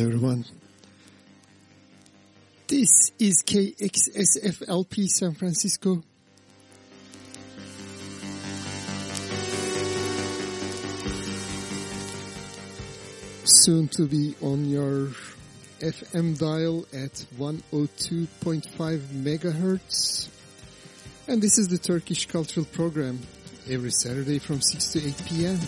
Everyone. This is KXSFLP San Francisco. Soon to be on your FM dial at 102.5 megahertz. And this is the Turkish Cultural Program every Saturday from 6 to 8 p.m.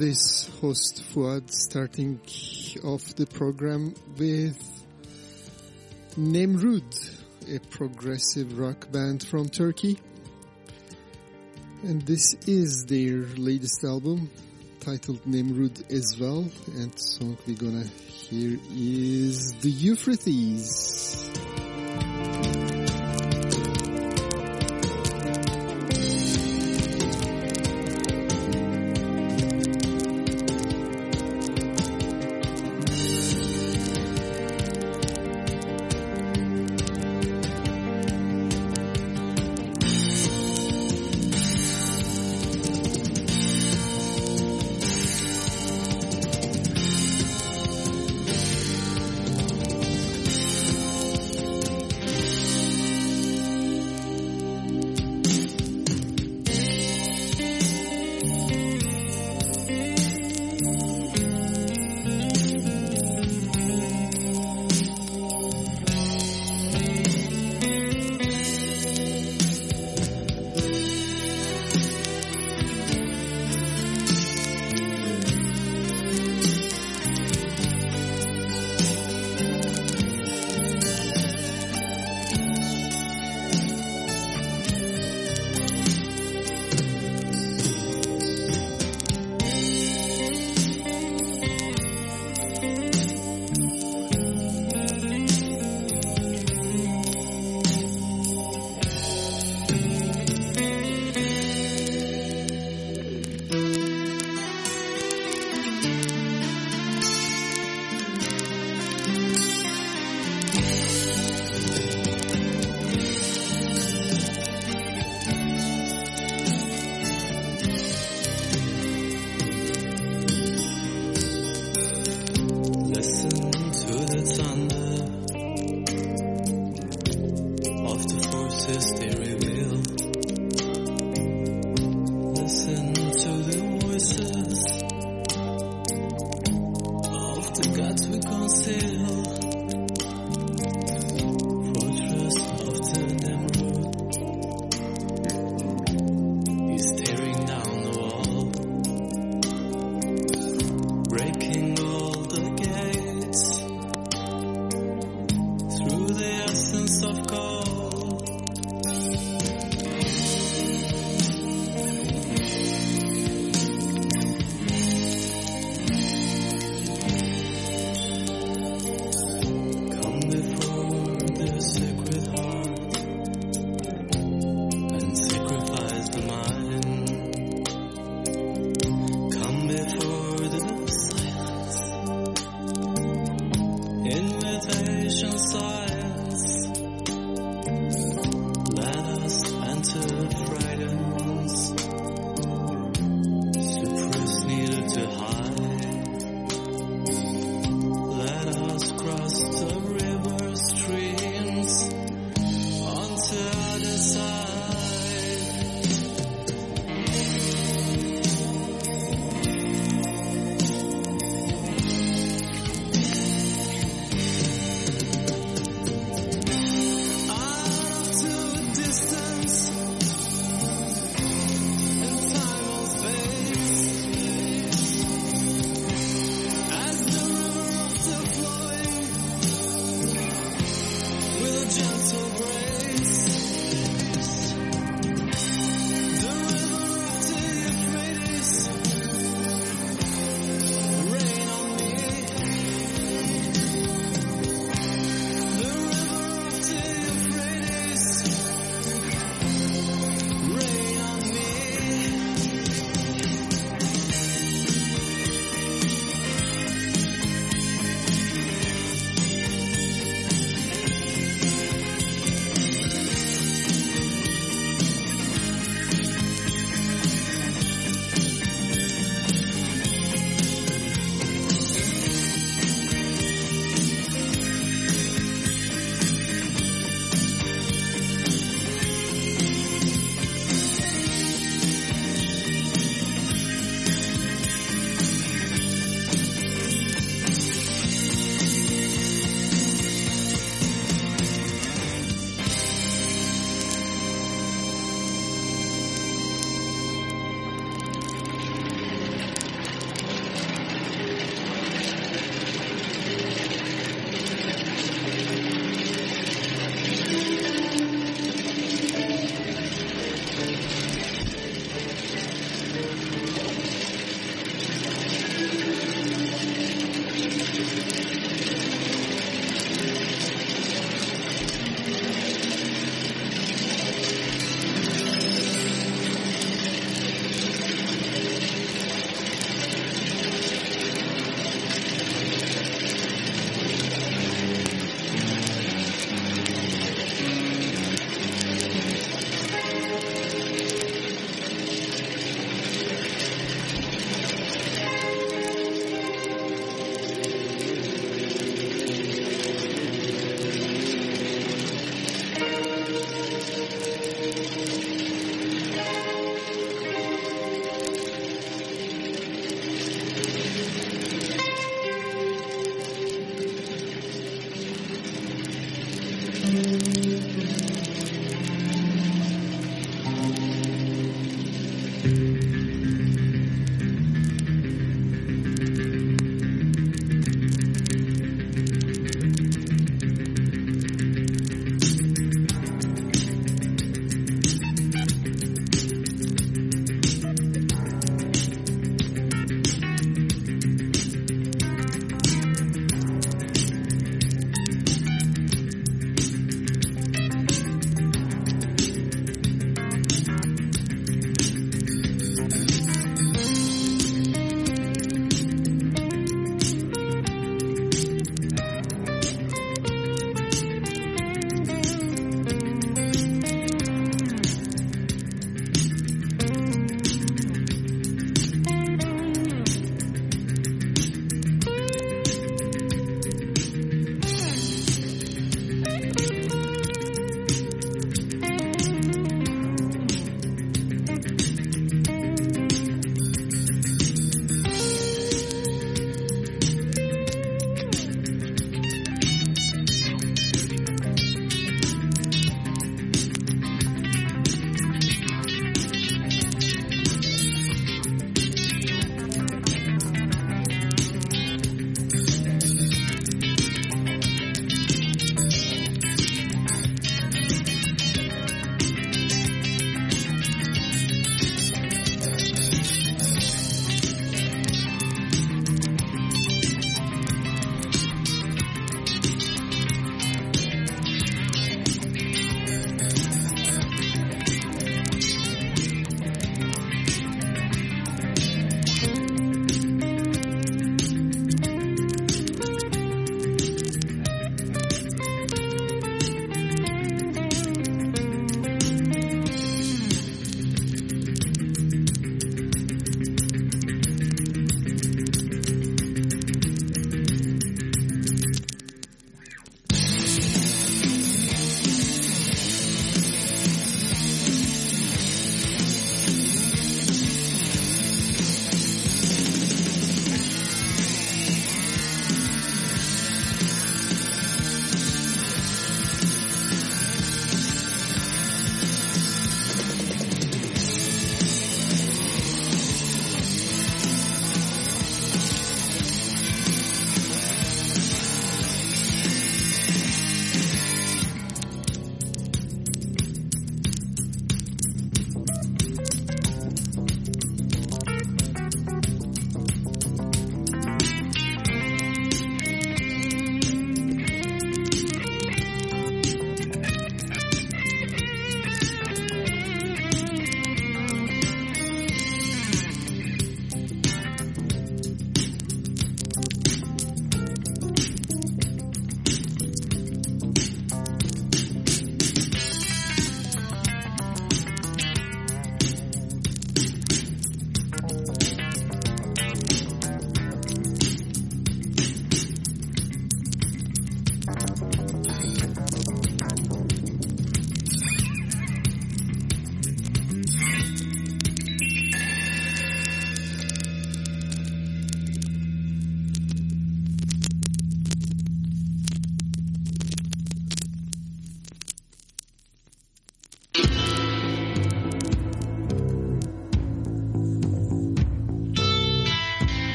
And host Fuad, starting off the program with Nemrud, a progressive rock band from Turkey. And this is their latest album, titled Nemrud as well. And the song we're gonna hear is The Euphrates.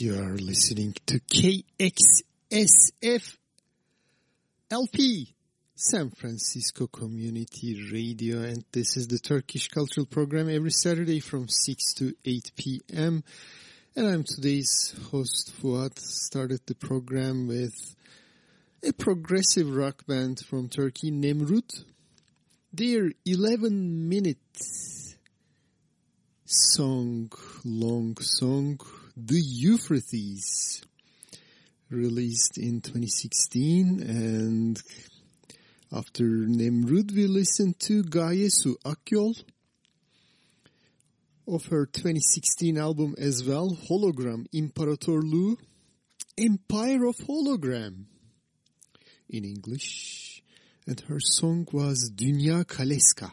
You are listening to KXSF LP, San Francisco Community Radio, and this is the Turkish Cultural Program every Saturday from 6 to 8 p.m. And I'm today's host, Fuat. Started the program with a progressive rock band from Turkey, Nemrud. Their 11 minute song, long song, The Euphrates, released in 2016. And after Nemrud, we listened to Gaye Su Akyol of her 2016 album as well, Hologram İmparatorluğu, Empire of Hologram in English. And her song was Dünya Kaleska.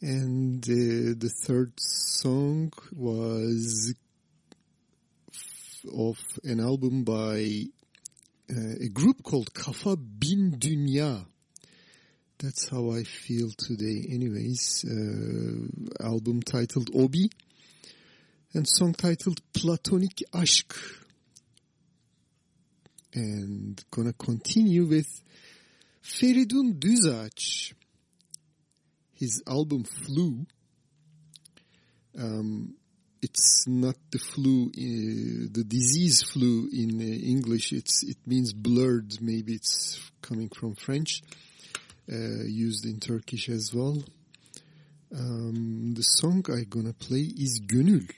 And uh, the third song was of an album by uh, a group called Kafa Bin Dünya. That's how I feel today. Anyways, uh, album titled Obi and song titled Platonik Aşk. And gonna continue with Feridun Düzağaç. His album Flu. Um, it's not the flu, uh, the disease flu in uh, English. It's it means blurred. Maybe it's coming from French. Uh, used in Turkish as well. Um, the song I'm gonna play is Gönül.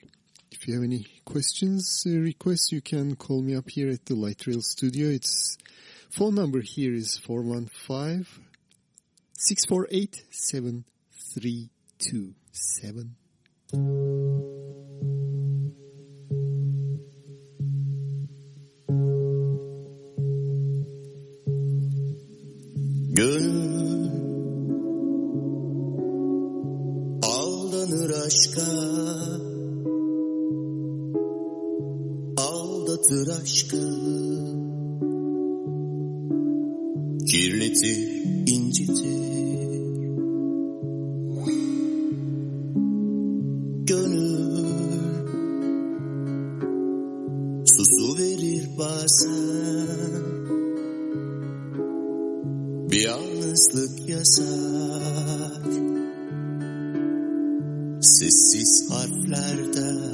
If you have any questions, requests, you can call me up here at the Light Rail Studio. Its phone number here is 415 648 7327. Gönül aldanır aşka Aldatır aşkı Kirletir, incitir bazen bir yalnızlık yasak. Sessiz harflerden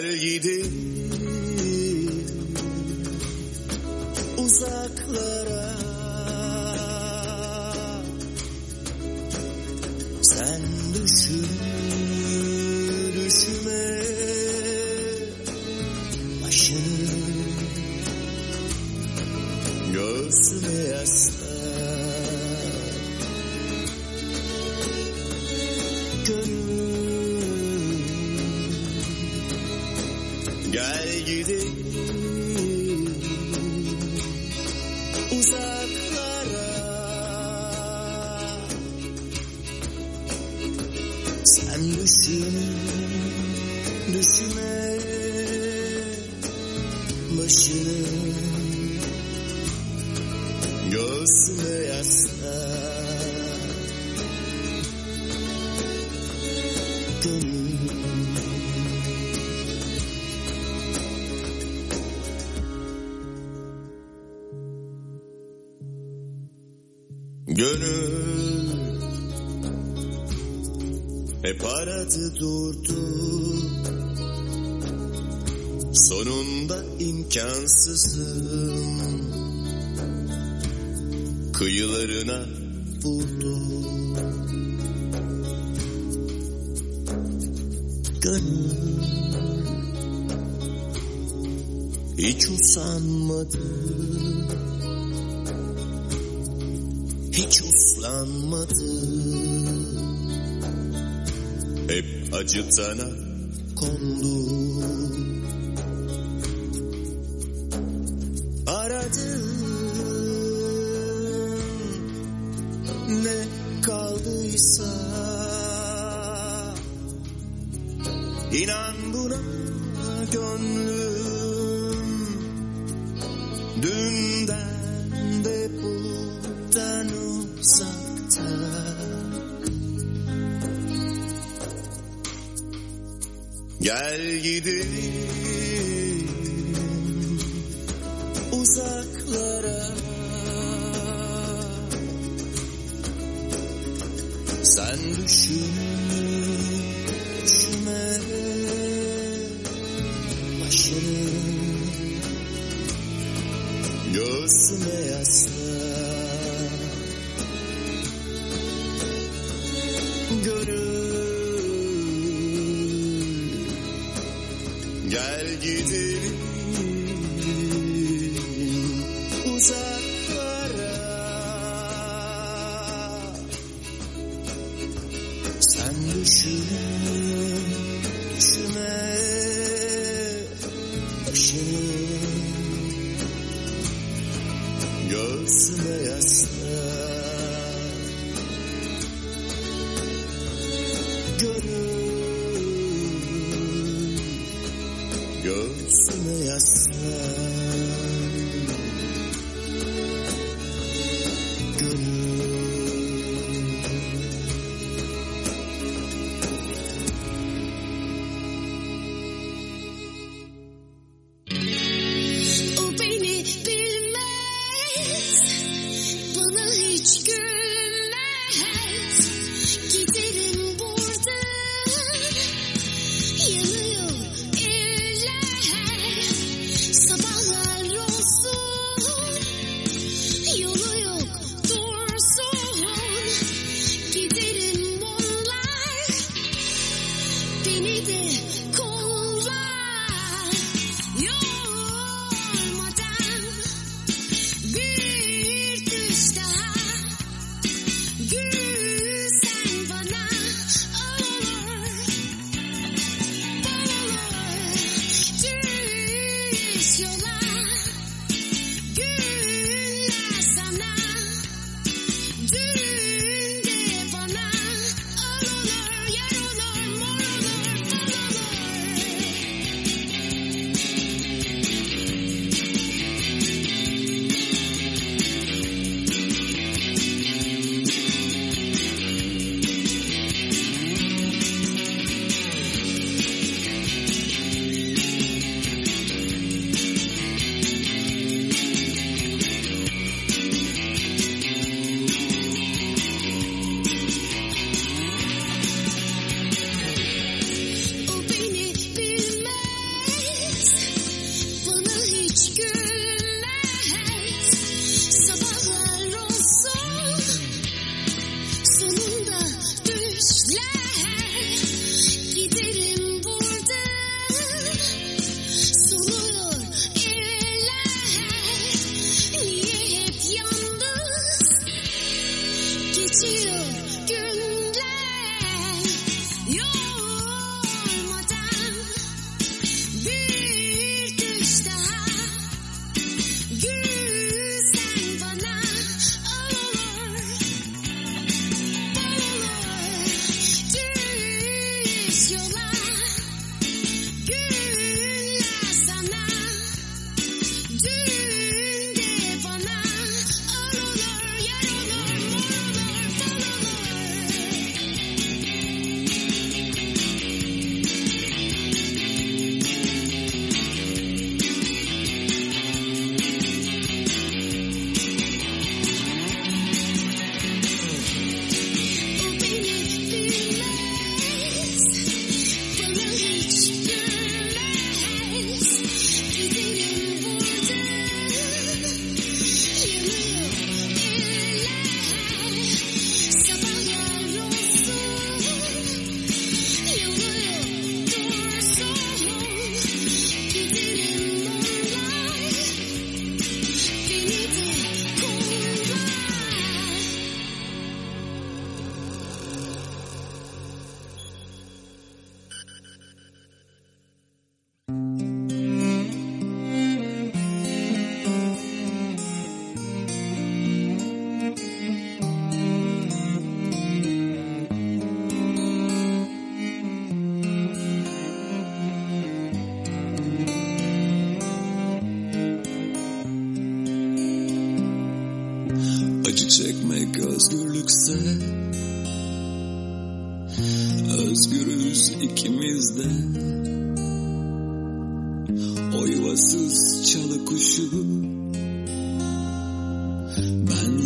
Gel gidelim uzaklara hiç usanmadı. Hiç uslanmadı. Hep acıtana kondu. Aradım ne kaldıysa inan buna gönlüm. Dünden de buradan uzakta. Gel gidelim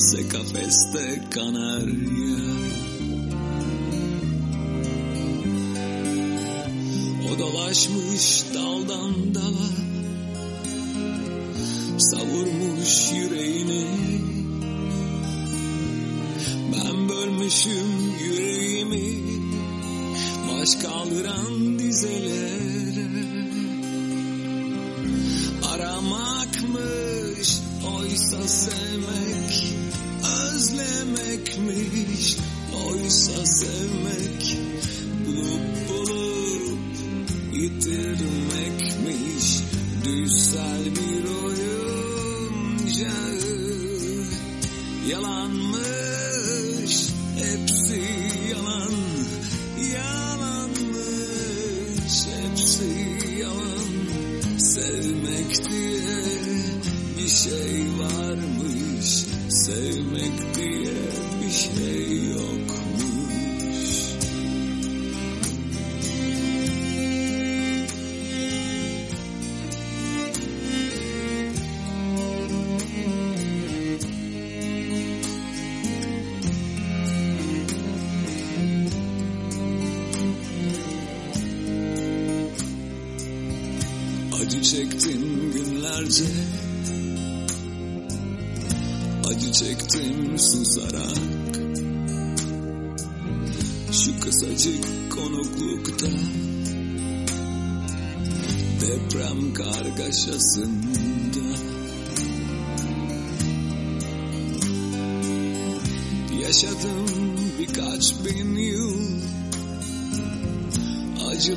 ese cafeste canaria. O dolaşmış daldan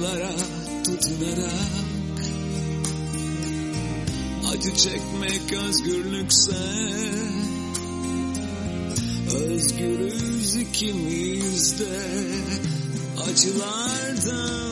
yollara tutunarak Acı çekmek özgürlükse. Özgürüz ikimiz de. Acılardan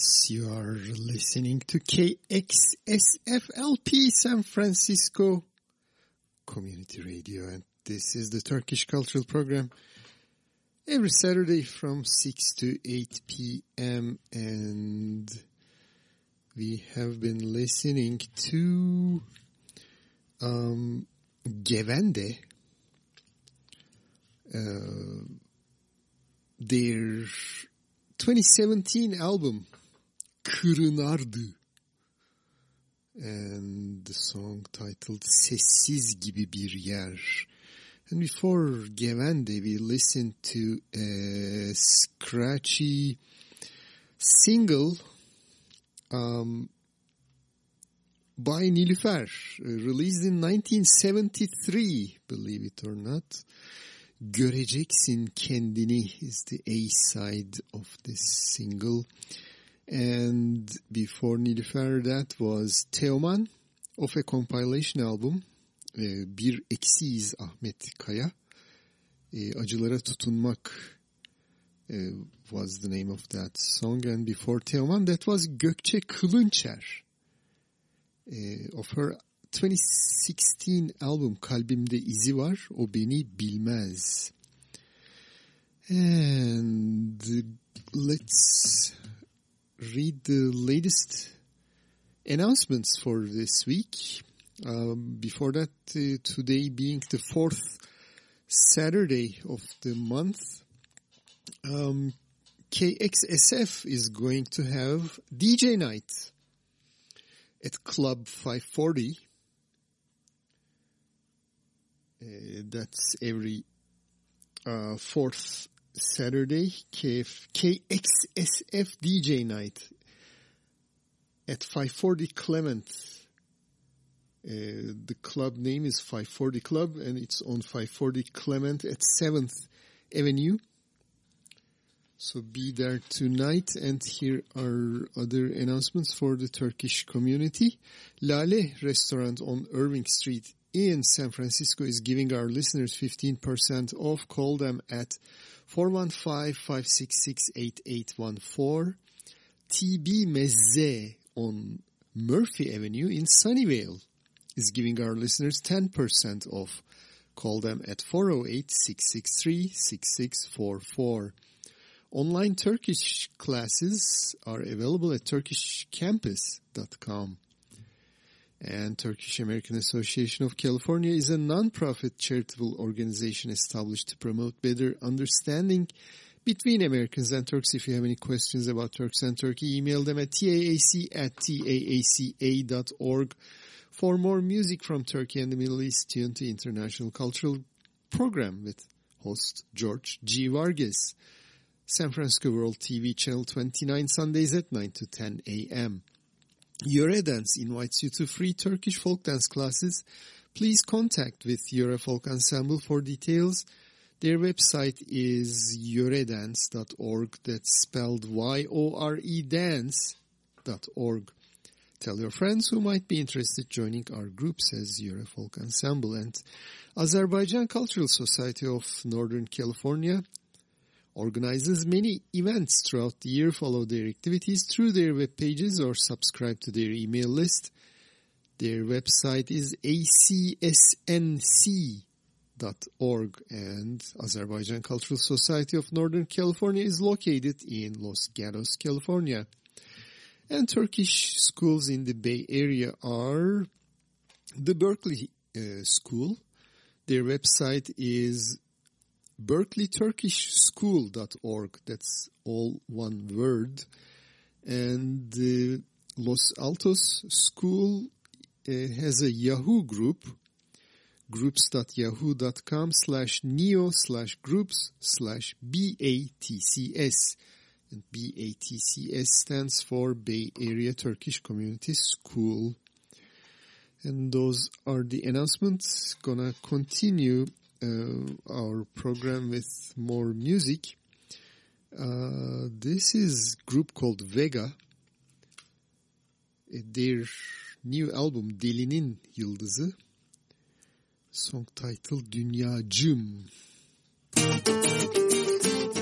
Yes, you are listening to KXSFLP San Francisco Community Radio and this is the Turkish Cultural Program every Saturday from 6 to 8 p.m. and we have been listening to um, Gevende, uh, their 2017 album Kırınardı and the song titled Sessiz gibi bir yer. And before Gevende we listened to a scratchy single um, by Nilüfer, released in 1973, believe it or not. Göreceksin Kendini is the A side of this single. And before Nilüfer that was Teoman of a compilation album. Bir Eksiyiz Ahmet Kaya. Acılara Tutunmak was the name of that song. And before Teoman that was Gökçe Kılınçer of her 2016 album Kalbimde İzi Var O Beni Bilmez. And let's read the latest announcements for this week. Um, before that, uh, today being the fourth Saturday of the month, um, KXSF is going to have DJ night at Club 540. Uh, that's every uh, fourth Saturday, KF, KXSF DJ night at 540 Clement. Uh, the club name is 540 Club and it's on 540 Clement at 7th Avenue. So be there tonight and here are other announcements for the Turkish community. Lale restaurant on Irving Street in San Francisco is giving our listeners 15% off. Call them at 415-566-8814. TB Mezze on Murphy Avenue in Sunnyvale is giving our listeners 10% off. Call them at 408-663-6644. Online Turkish classes are available at turkishcampus.com. And Turkish American Association of California is a non-profit charitable organization established to promote better understanding between Americans and Turks. If you have any questions about Turks and Turkey, email them at taac at taaca.org. For more music from Turkey and the Middle East, tune to International Cultural Program with host George G. Vargas. San Francisco World TV Channel 29 Sundays at 9 to 10 a.m. Yöre Dance invites you to free Turkish folk dance classes. Please contact with Yöre Folk Ensemble for details. Their website is yoredance.org. That's spelled Y-O-R-E dance.org. Tell your friends who might be interested joining our group, says Folk Ensemble. And Azerbaijan Cultural Society of Northern California organizes many events throughout the year. Follow their activities through their web pages or subscribe to their email list. Their website is acsnc.org and Azerbaijan Cultural Society of Northern California is located in Los Gatos, California. And Turkish schools in the Bay Area are the Berkeley uh, School. Their website is berkeleyturkishschool.org. That's all one word. And the Los Altos School uh, has a Yahoo group, groups.yahoo.com slash neo slash groups slash BATCS. And BATCS stands for Bay Area Turkish Community School. And those are the announcements. Gonna continue uh, our program with more music. Uh, this is group called Vega. Uh, Their new album Delinin Yıldızı. Song title Dünyacım. KXSF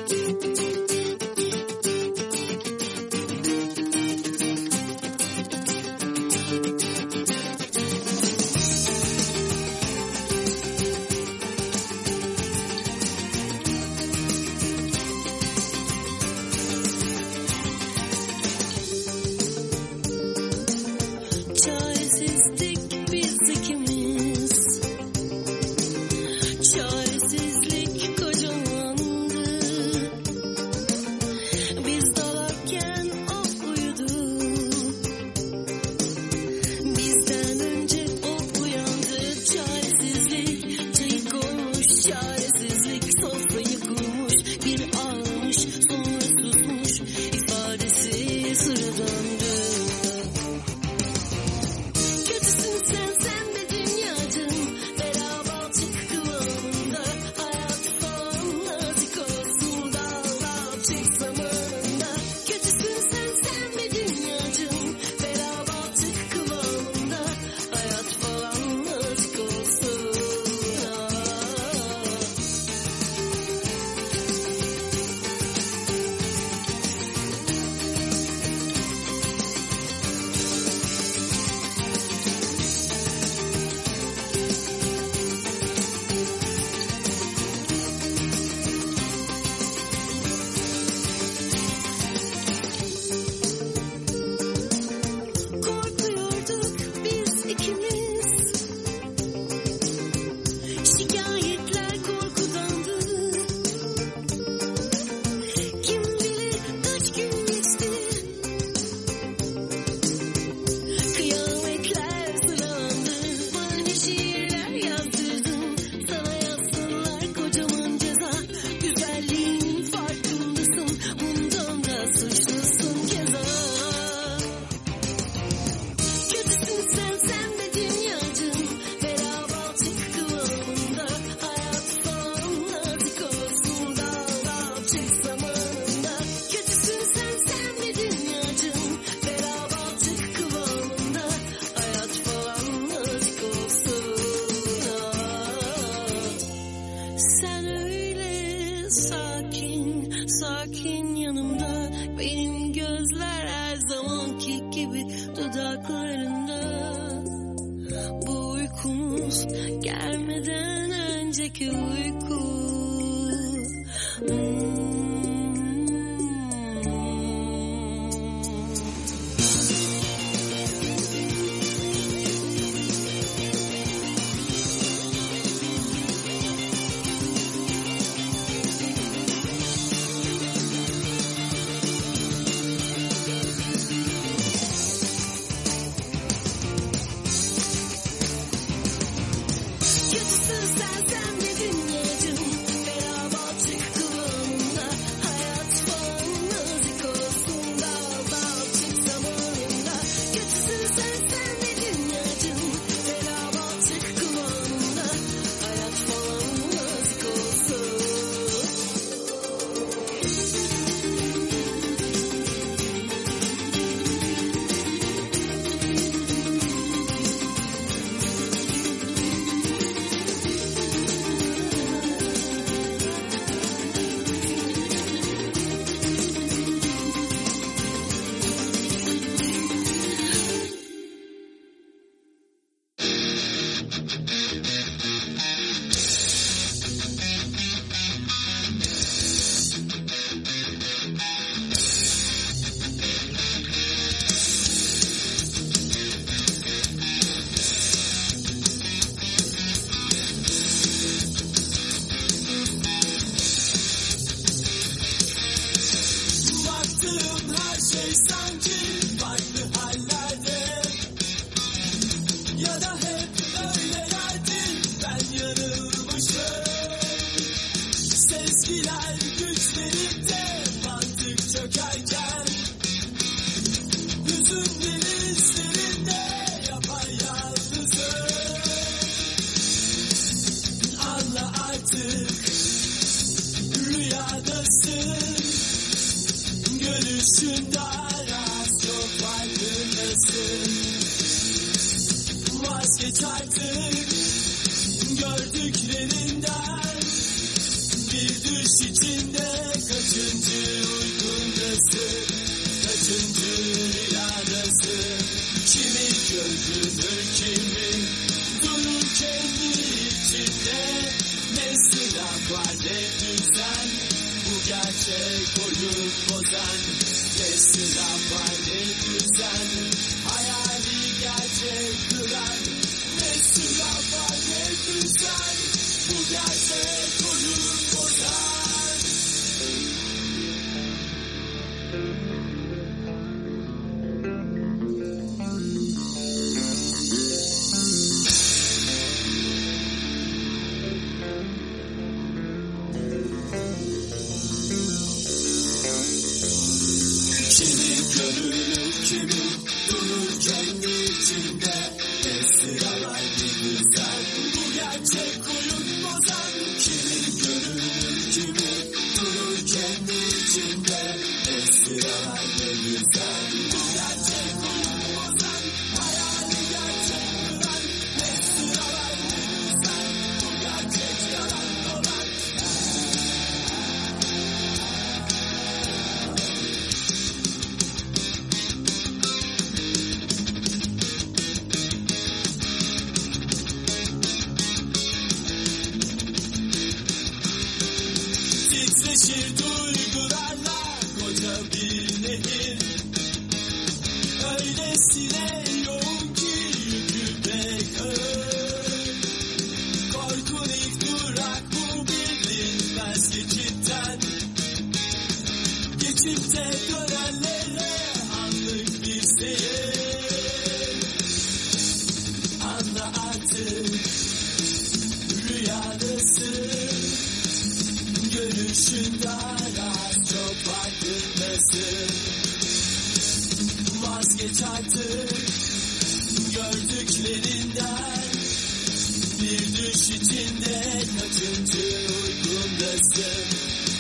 Bir düş içinde kaçıncı uykundasın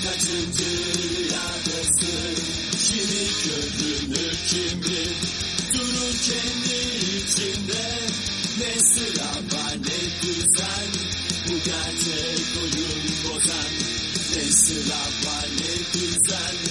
Kaçıncı rüyadasın Kimi köprünü kimdi Durun kendi içinde Ne sıra var ne düzen Bu gerçek oyun bozan. Ne sıra var ne düzen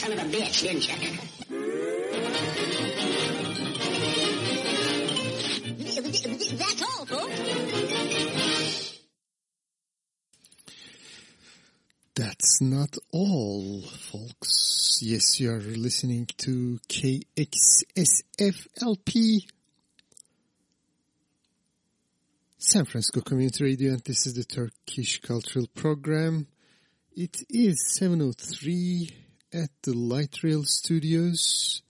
son of a bitch, didn't you? That's all, folks. That's not all, folks. Yes, you are listening to KXSFLP, San Francisco Community Radio, and this is the Turkish Cultural Program. It is 7.03 at the Light Rail Studios,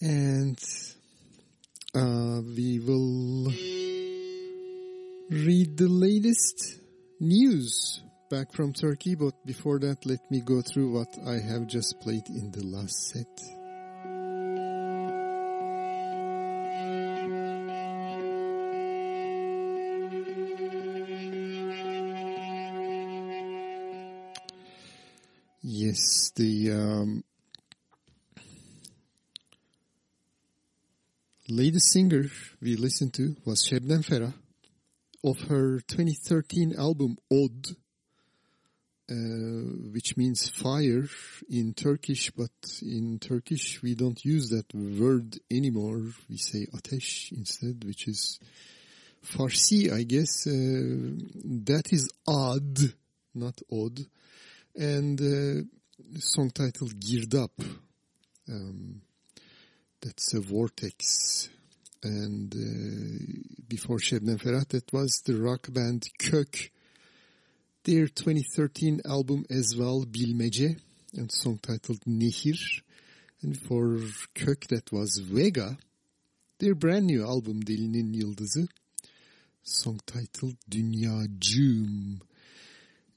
and uh, we will read the latest news back from Turkey, but before that, let me go through what I have just played in the last set. The um, latest singer we listened to was Şebnem Ferah of her 2013 album Od, uh, which means fire in Turkish, but in Turkish we don't use that word anymore. We say ateş instead, which is Farsi, I guess. Uh, that is odd, not odd. And uh, song titled Girdap. Um, that's a vortex. And uh, before Şebnem Ferah, that was the rock band Kök their 2013 album as well, Bilmece, and song titled Nehir. And for Kök, that was Vega, their brand new album Delinin Yıldızı, song titled Dünyacığım.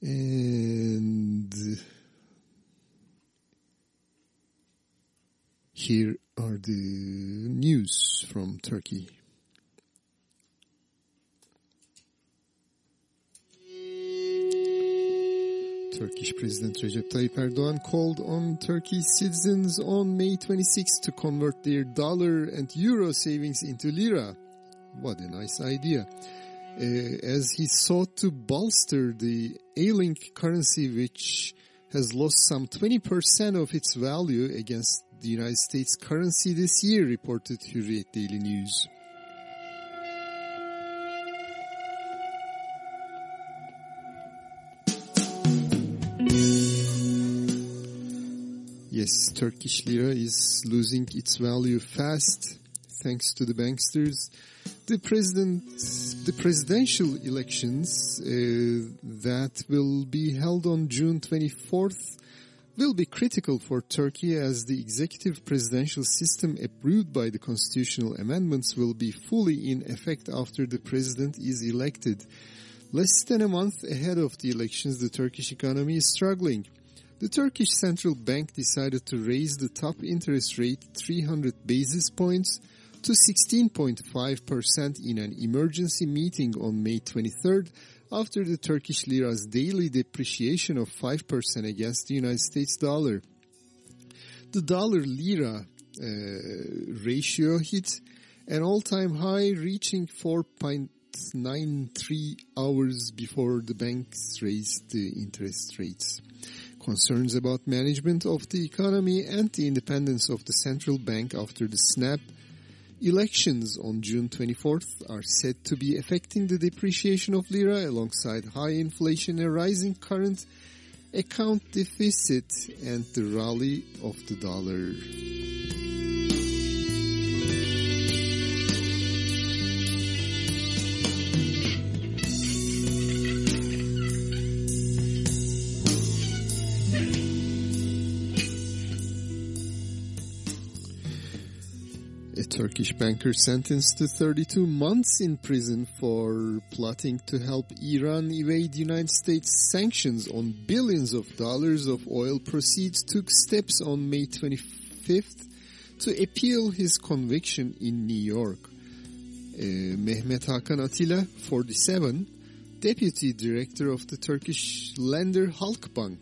And here are the news from Turkey. Turkish President Recep Tayyip Erdogan called on Turkey's citizens on May 26 to convert their dollar and euro savings into lira. What a nice idea. Uh, as he sought to bolster the ailing currency which has lost some 20% of its value against the United States currency this year, reported Hürriyet Daily News. Yes, Turkish lira is losing its value fast thanks to the banksters. The president, the presidential elections uh, that will be held on June 24th will be critical for Turkey as the executive presidential system approved by the constitutional amendments will be fully in effect after the president is elected. Less than a month ahead of the elections, the Turkish economy is struggling. The Turkish Central Bank decided to raise the top interest rate 300 basis points to 16.5% in an emergency meeting on May 23rd after the Turkish lira's daily depreciation of 5% against the United States dollar. The dollar lira uh, ratio hit an all-time high reaching 4.93 hours before the banks raised the interest rates. Concerns about management of the economy and the independence of the central bank after the snap elections on June 24th are said to be affecting the depreciation of lira alongside high inflation, a rising current account deficit and the rally of the dollar. Turkish banker sentenced to 32 months in prison for plotting to help Iran evade United States sanctions on billions of dollars of oil proceeds took steps on May 25th to appeal his conviction in New York. Uh, Mehmet Hakan Atilla, 47, deputy director of the Turkish lender Halkbank,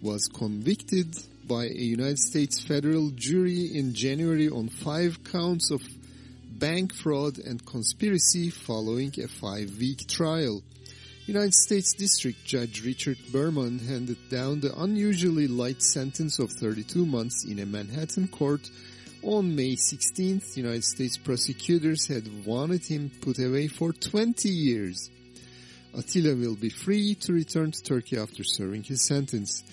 was convicted by a United States federal jury in January on five counts of bank fraud and conspiracy following a five-week trial. United States District Judge Richard Berman handed down the unusually light sentence of 32 months in a Manhattan court on May 16th. United States prosecutors had wanted him put away for 20 years. Atilla will be free to return to Turkey after serving his sentence.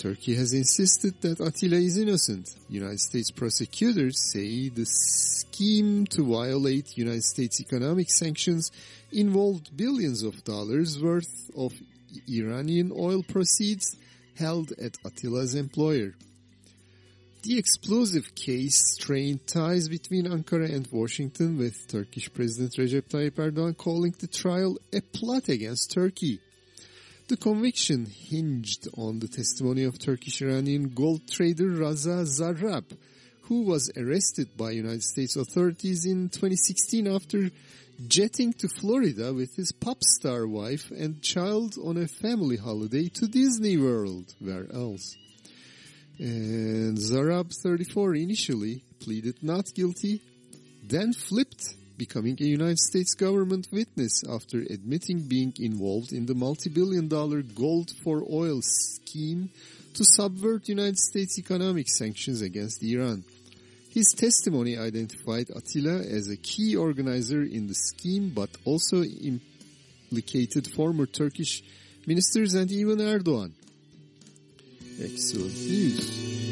Turkey has insisted that Atilla is innocent. United States prosecutors say the scheme to violate United States economic sanctions involved billions of dollars worth of Iranian oil proceeds held at Atilla's employer. The explosive case strained ties between Ankara and Washington with Turkish President Recep Tayyip Erdogan calling the trial a plot against Turkey. The conviction hinged on the testimony of Turkish-Iranian gold trader Reza Zarrab, who was arrested by United States authorities in 2016 after jetting to Florida with his pop star wife and child on a family holiday to Disney World. Where else? And Zarrab, 34, initially pleaded not guilty, then flipped, becoming a United States government witness after admitting being involved in the multi-billion dollar gold for oil scheme to subvert United States economic sanctions against Iran. His testimony identified Atilla as a key organizer in the scheme but also implicated former Turkish ministers and even Erdogan. Excellent news.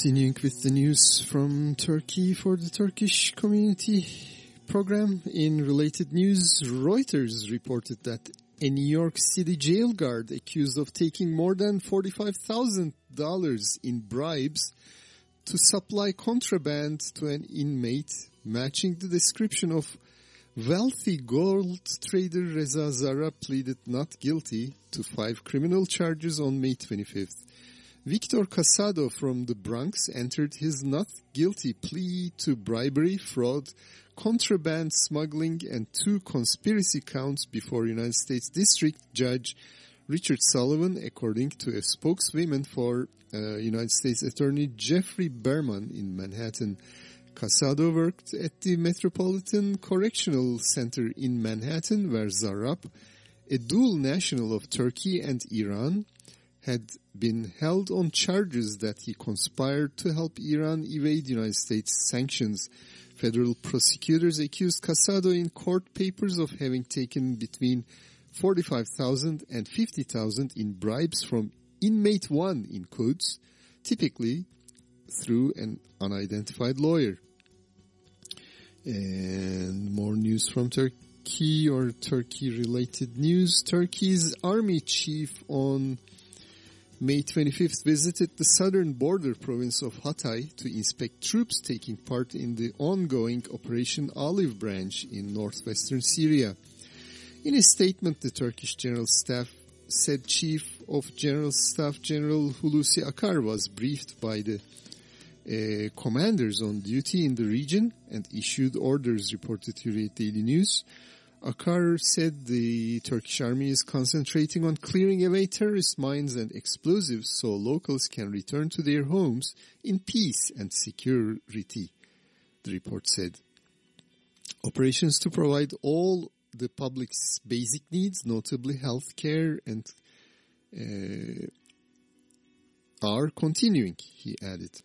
Continuing with the news from Turkey for the Turkish community program. In related news, Reuters reported that a New York City jail guard accused of taking more than $45,000 in bribes to supply contraband to an inmate matching the description of wealthy gold trader Reza Zarrab pleaded not guilty to five criminal charges on May 25th. Victor Casado from the Bronx entered his not guilty plea to bribery, fraud, contraband smuggling, and two conspiracy counts before United States District Judge Richard Sullivan, according to a spokeswoman for uh, United States Attorney Geoffrey Berman in Manhattan. Casado worked at the Metropolitan Correctional Center in Manhattan, where Zarrab, a dual national of Turkey and Iran, had been held on charges that he conspired to help Iran evade United States sanctions. Federal prosecutors accused Casado in court papers of having taken between 45,000 and 50,000 in bribes from inmate one in quotes, typically through an unidentified lawyer. And more news from Turkey or Turkey related news. Turkey's army chief on May 25th visited the southern border province of Hatay to inspect troops taking part in the ongoing Operation Olive Branch in northwestern Syria. In a statement, the Turkish General Staff said Chief of General Staff General Hulusi Akar was briefed by the uh, commanders on duty in the region and issued orders, reported Hürriyet Daily News. Akar said the Turkish army is concentrating on clearing away terrorist mines and explosives so locals can return to their homes in peace and security, the report said. Operations to provide all the public's basic needs, notably health care and uh, are continuing, he added.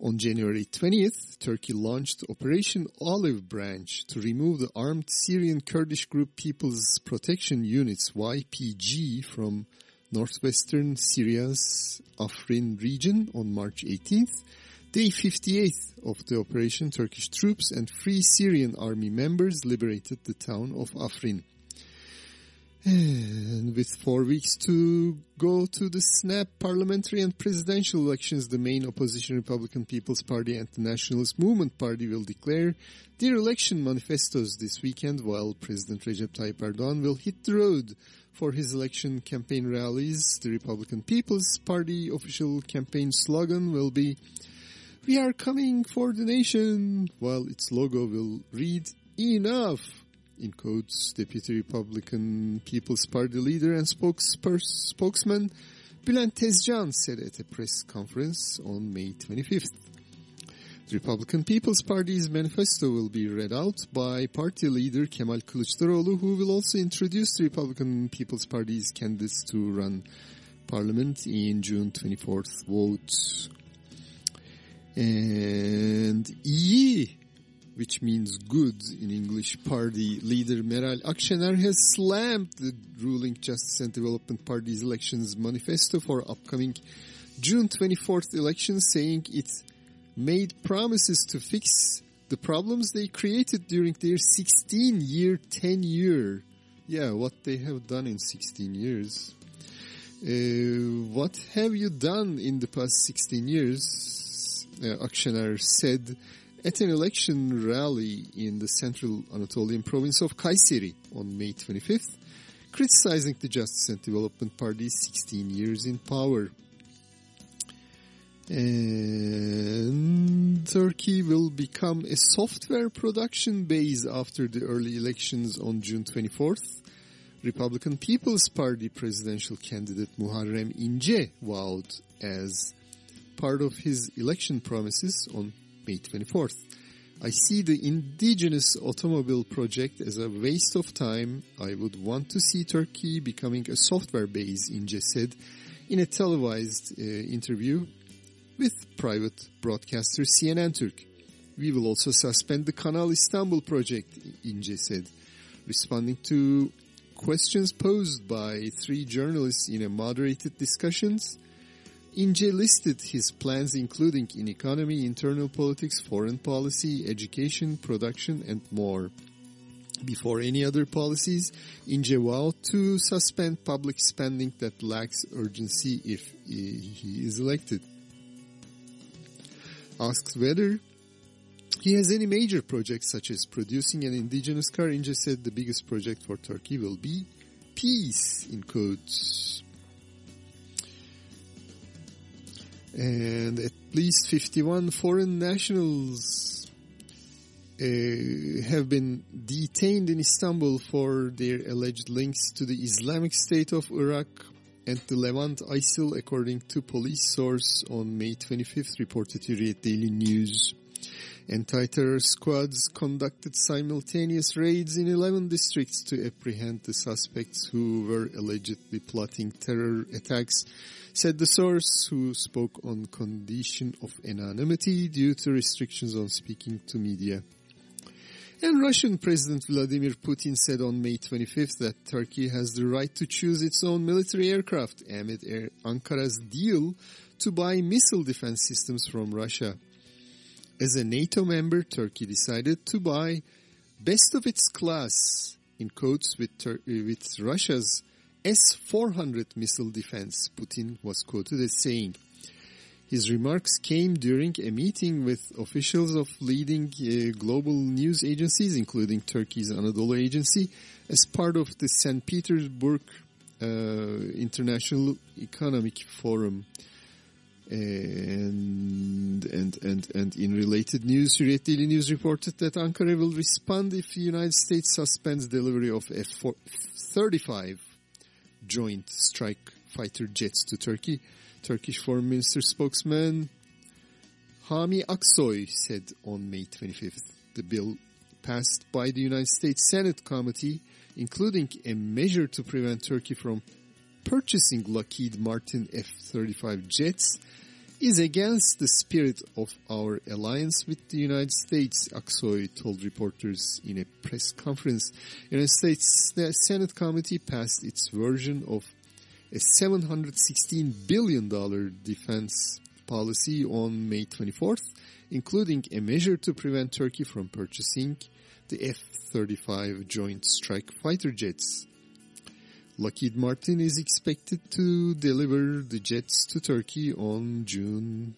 On January 20th, Turkey launched Operation Olive Branch to remove the armed Syrian Kurdish group People's Protection Units YPG from northwestern Syria's Afrin region on March 18th. Day 58th of the operation, Turkish troops and Free Syrian Army members liberated the town of Afrin. And with four weeks to go to the snap parliamentary and presidential elections, the main opposition Republican People's Party and the Nationalist Movement Party will declare their election manifestos this weekend, while President Recep Tayyip Erdogan will hit the road for his election campaign rallies. The Republican People's Party official campaign slogan will be We are coming for the nation, while its logo will read Enough. In quotes, Deputy Republican People's Party leader and spokesman Bülent Tezcan said at a press conference on May 25th. The Republican People's Party's manifesto will be read out by party leader Kemal Kılıçdaroğlu, who will also introduce the Republican People's Party's candidates to run parliament in June 24th vote. And iyi, which means good in English, party leader Meral Akşener has slammed the ruling Justice and Development Party's elections manifesto for upcoming June 24th elections, saying it made promises to fix the problems they created during their 16-year tenure. Yeah, what they have done in 16 years. Uh, what have you done in the past 16 years? Uh, Akşener said at an election rally in the central Anatolian province of Kayseri on May 25th, criticizing the Justice and Development Party's 16 years in power. And Turkey will become a software production base after the early elections on June 24th. Republican People's Party presidential candidate Muharrem İnce vowed as part of his election promises on May 24th. I see the indigenous automobile project as a waste of time. I would want to see Turkey becoming a software base, İnce said in a televised uh, interview with private broadcaster CNN Türk. We will also suspend the Kanal Istanbul project, İnce said, responding to questions posed by three journalists in a moderated discussions. İnce listed his plans including in economy, internal politics, foreign policy, education, production, and more. Before any other policies, İnce vowed to suspend public spending that lacks urgency if he is elected. Asked whether he has any major projects such as producing an indigenous car, İnce said the biggest project for Turkey will be peace, in quotes. And at least 51 foreign nationals uh, have been detained in Istanbul for their alleged links to the Islamic State of Iraq and the Levant ISIL, according to police source on May 25th, reported Hürriyet Daily News. Anti-terror squads conducted simultaneous raids in 11 districts to apprehend the suspects who were allegedly plotting terror attacks, said the source who spoke on condition of anonymity due to restrictions on speaking to media. And Russian President Vladimir Putin said on May 25th that Turkey has the right to choose its own military aircraft amid Ankara's deal to buy missile defense systems from Russia. As a NATO member, Turkey decided to buy best of its class, in quotes, with, Tur- with Russia's S-400 missile defense, Putin was quoted as saying. His remarks came during a meeting with officials of leading uh, global news agencies, including Turkey's Anadolu Agency, as part of the St. Petersburg uh, International Economic Forum. And, and, and, and in related news, Hürriyet Daily News reported that Ankara will respond if the United States suspends delivery of F-35 joint strike fighter jets to Turkey. Turkish Foreign Minister spokesman Hami Aksoy said on May 25th the bill passed by the United States Senate committee, including a measure to prevent Turkey from purchasing Lockheed Martin F-35 jets, is against the spirit of our alliance with the United States, Aksoy told reporters in a press conference. The United States the Senate committee passed its version of a $716 billion defense policy on May 24th, including a measure to prevent Turkey from purchasing the F-35 Joint Strike Fighter jets. Lockheed Martin is expected to deliver the jets to Turkey on June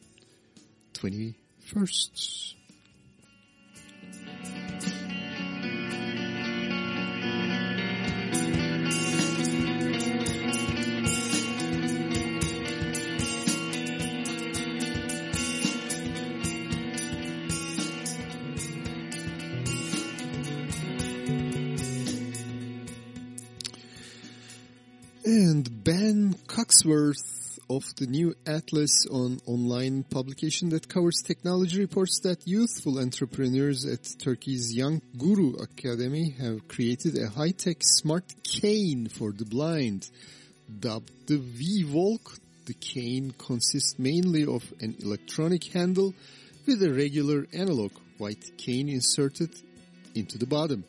21st. Ben Coxworth of the new Atlas on online publication that covers technology reports that youthful entrepreneurs at Turkey's Young Guru Academy have created a high-tech smart cane for the blind. Dubbed the WeWALK, the cane consists mainly of an electronic handle with a regular analog white cane inserted into the bottom.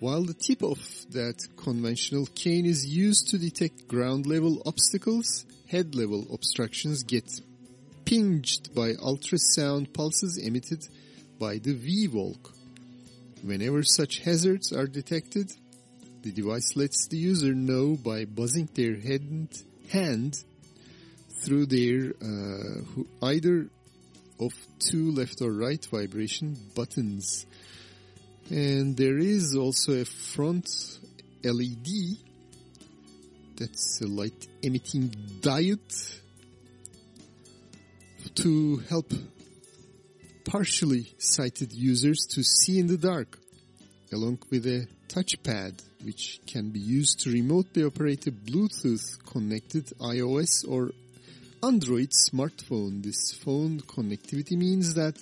While the tip of that conventional cane is used to detect ground level obstacles, head level obstructions get pinged by ultrasound pulses emitted by the WeWALK. Whenever such hazards are detected, the device lets the user know by buzzing their head, hand through their uh, either of two left or right vibration buttons. And there is also a front LED that's a light emitting diode to help partially sighted users to see in the dark along with a touchpad which can be used to remotely operate a Bluetooth connected iOS or Android smartphone. This phone connectivity means that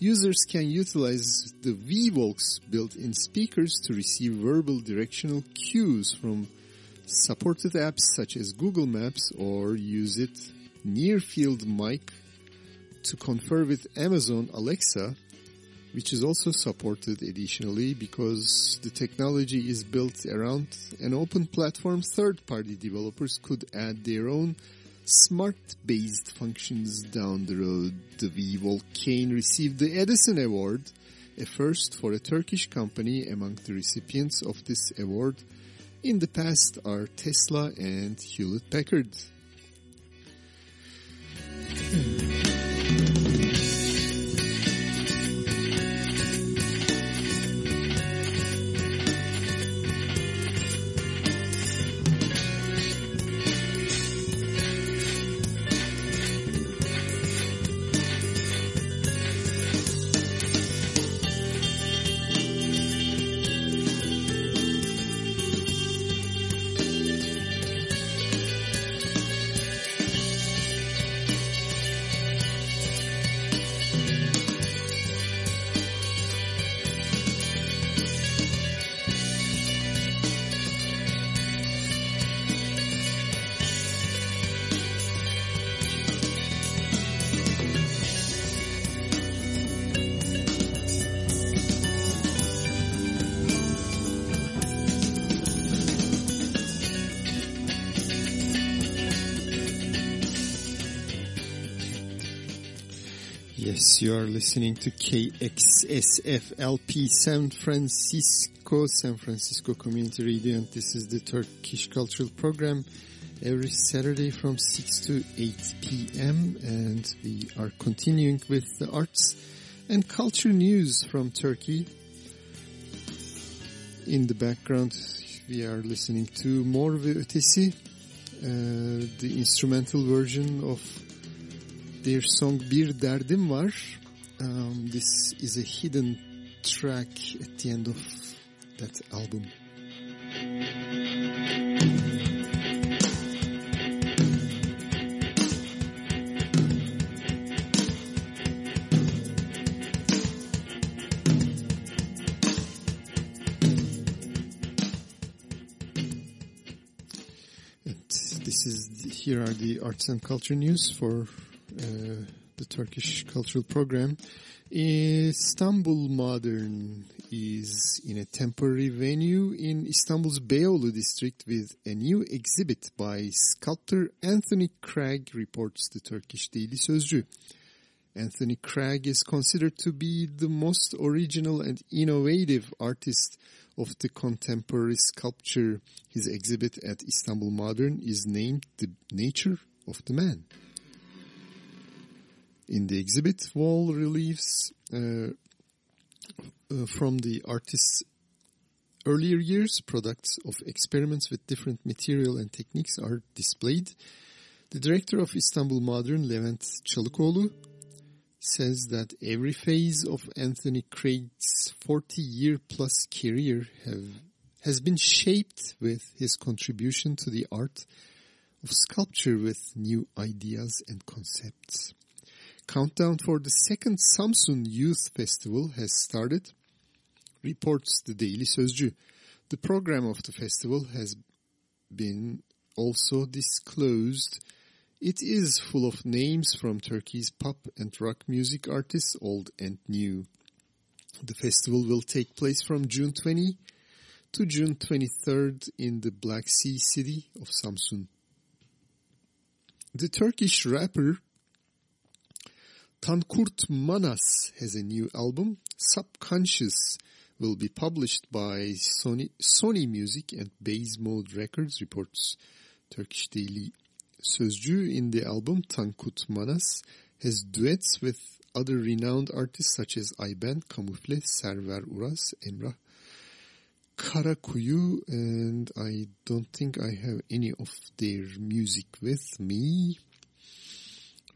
users can utilize the WeWALK's built-in speakers to receive verbal directional cues from supported apps such as Google Maps or use it near field mic to confer with Amazon Alexa which is also supported additionally because the technology is built around an open platform. Third-party developers could add their own smart-based functions down the road. The WeWALK cane received the Edison Award, a first for a Turkish company among the recipients of this award. In the past are Tesla and Hewlett-Packard. Yes, you are listening to KXSFLP San Francisco, San Francisco Community Radio, and this is the Turkish Cultural Program every Saturday from 6 to 8 p.m. And we are continuing with the arts and culture news from Turkey. In the background, we are listening to Mor Ötesi, uh, the instrumental version of their song Bir Derdim Var. Um, this is a hidden track at the end of that album. And this is here are the arts and culture news for uh, the Turkish cultural program. Istanbul Modern is in a temporary venue in Istanbul's Beyoğlu district with a new exhibit by sculptor Anthony Cragg, reports the Turkish Daily Sözcü. Anthony Cragg is considered to be the most original and innovative artist of the contemporary sculpture. His exhibit at Istanbul Modern is named The Nature of the Man. In the exhibit, wall reliefs uh, uh, from the artist's earlier years, products of experiments with different material and techniques are displayed. The director of Istanbul Modern, Levent Çalıkoğlu, says that every phase of Anthony Cragg's 40-year plus career have, has been shaped with his contribution to the art of sculpture with new ideas and concepts. Countdown for the second Samsun Youth Festival has started, reports the Daily Sözcü. The program of the festival has been also disclosed. It is full of names from Turkey's pop and rock music artists, old and new. The festival will take place from June 20 to June 23rd in the Black Sea city of Samsun. The Turkish rapper Tankurt Manas has a new album. Subconscious will be published by Sony, Sony Music and Base Mode Records, reports Turkish Daily Sözcü. In the album, Tankurt Manas has duets with other renowned artists such as Ayben, Kamufle, Server Uraz, Emrah Karakuyu, and I don't think I have any of their music with me.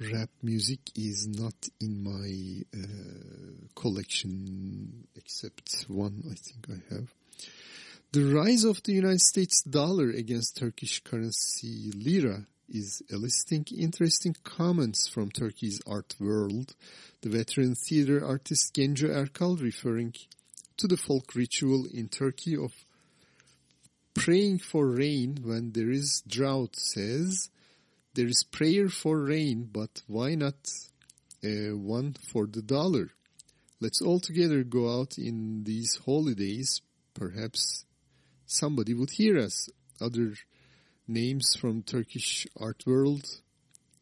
Rap music is not in my uh, collection except one I think I have. The rise of the United States dollar against Turkish currency lira is eliciting interesting comments from Turkey's art world. The veteran theater artist Genco Erkal referring to the folk ritual in Turkey of praying for rain when there is drought says, there is prayer for rain, but why not uh, one for the dollar? Let's all together go out in these holidays. Perhaps somebody would hear us. Other names from Turkish art world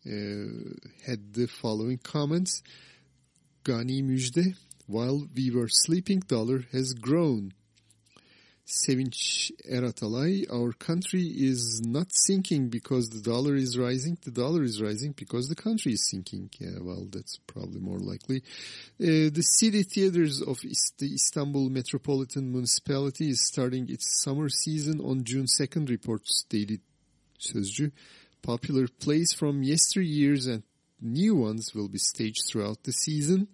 uh, had the following comments. Gani Müjde, while we were sleeping, dollar has grown. Sevinç Eratalay, our country is not sinking because the dollar is rising. The dollar is rising because the country is sinking. Yeah, well, that's probably more likely. Uh, the city theaters of the Istanbul Metropolitan Municipality is starting its summer season on June 2nd, reports Daily Sözcü. Popular plays from yesteryears and new ones will be staged throughout the season.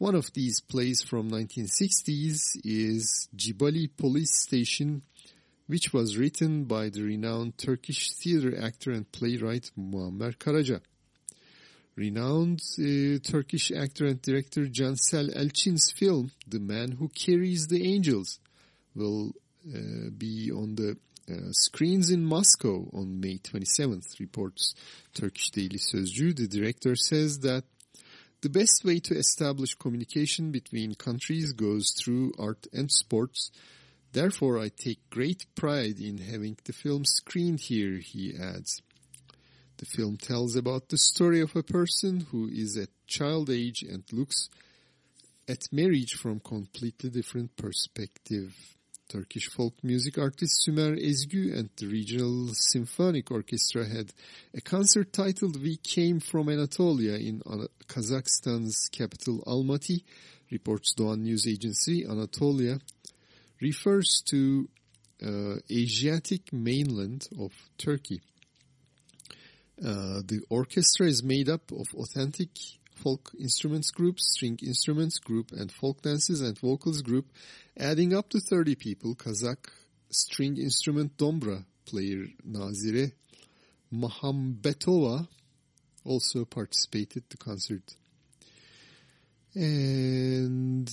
One of these plays from 1960s is Cibali Police Station, which was written by the renowned Turkish theater actor and playwright Muammer Karaca. Renowned uh, Turkish actor and director Cansel Elçin's film The Man Who Carries the Angels will uh, be on the uh, screens in Moscow on May 27th, reports Turkish Daily Sözcü. The director says that the best way to establish communication between countries goes through art and sports. Therefore, I take great pride in having the film screened here, he adds. The film tells about the story of a person who is at child age and looks at marriage from completely different perspective. Turkish folk music artist Sümer Ezgü and the Regional Symphonic Orchestra had a concert titled We Came from Anatolia in Kazakhstan's capital Almaty, reports Doğan News Agency. Anatolia refers to uh, Asiatic mainland of Turkey. Uh, the orchestra is made up of authentic folk instruments group, string instruments group, and folk dances and vocals group, adding up to 30 people. Kazakh string instrument dombra player Nazire Mahambetova also participated the concert. And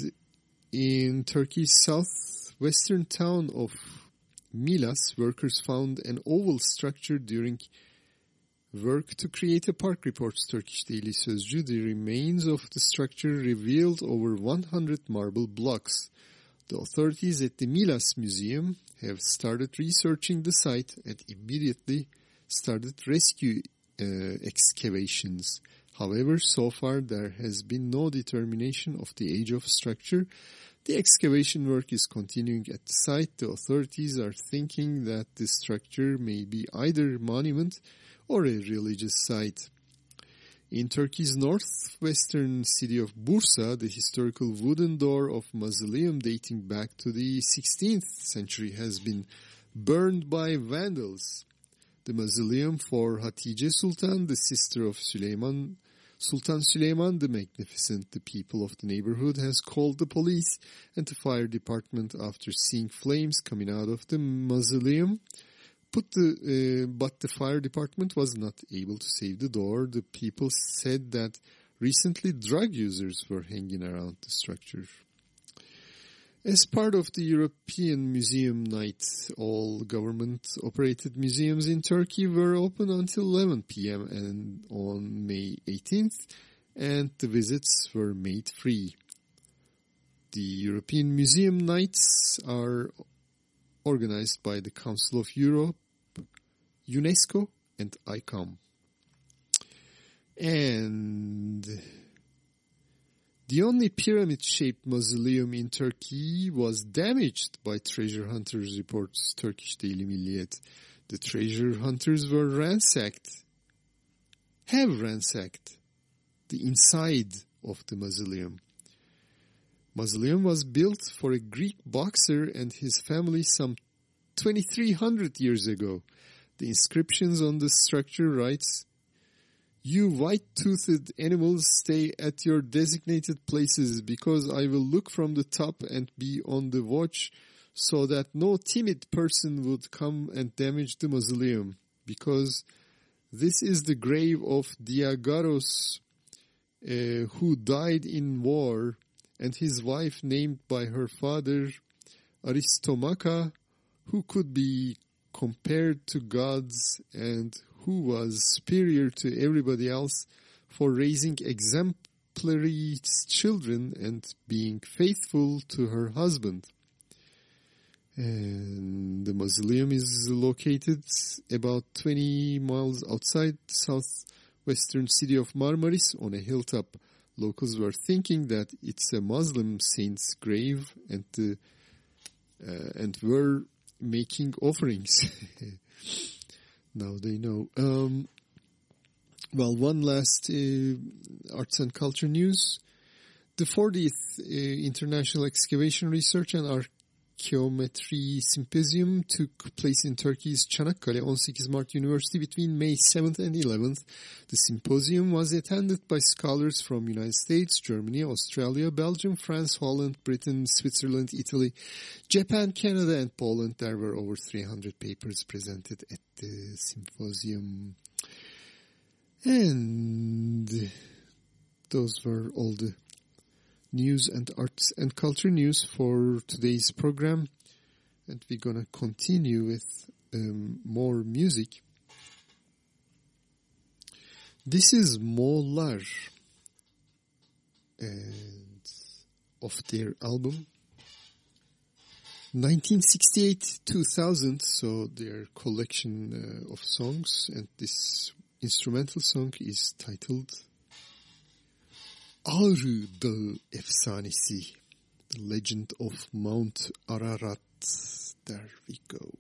in Turkey's southwestern town of Milas, workers found an oval structure during work to create a park, reports Turkish Daily Sözcü. The remains of the structure revealed over 100 marble blocks. The authorities at the Milas Museum have started researching the site and immediately started rescue uh, excavations. However, so far there has been no determination of the age of structure. The excavation work is continuing at the site. The authorities are thinking that the structure may be either monument or a religious site. In Turkey's northwestern city of Bursa, the historical wooden door of mausoleum dating back to the 16th century has been burned by vandals. The mausoleum for Hatice Sultan, the sister of Süleyman, Sultan Süleyman the Magnificent, the people of the neighborhood has called the police and the fire department after seeing flames coming out of the mausoleum. Put the, uh, but the fire department was not able to save the door. The people said that recently drug users were hanging around the structure. As part of the European Museum Night, all government-operated museums in Turkey were open until 11 p.m. and on May 18th, and the visits were made free. The European Museum Nights are organized by the Council of Europe, UNESCO, and ICOM. And the only pyramid-shaped mausoleum in Turkey was damaged by treasure hunters, reports Turkish Daily Milliyet. The treasure hunters were ransacked, have ransacked the inside of the mausoleum. Mausoleum was built for a Greek boxer and his family some 2300 years ago. The inscriptions on the structure writes, you white-toothed animals stay at your designated places because I will look from the top and be on the watch so that no timid person would come and damage the mausoleum because this is the grave of Diagoras uh, who died in war and his wife named by her father Aristomacha who could be compared to gods and who was superior to everybody else for raising exemplary children and being faithful to her husband. And the mausoleum is located about 20 miles outside southwestern city of Marmaris on a hilltop. Locals were thinking that it's a Muslim saint's grave and the, uh, and were making offerings. now they know. Um, well, one last uh, arts and culture news. The 40th uh, International Excavation Research and Archaeometry Symposium took place in Turkey's Çanakkale on 6 Mart University between May 7th and 11th. The symposium was attended by scholars from United States, Germany, Australia, Belgium, France, Holland, Britain, Switzerland, Italy, Japan, Canada, and Poland. There were over 300 papers presented at the symposium. And those were all the news and arts and culture news for today's program. And we're going to continue with um, more music. This is Moğollar and of their album 1968-2000 so their collection uh, of songs and this instrumental song is titled Ağrı Dağı Efsanesi The Legend of Mount Ararat There we go.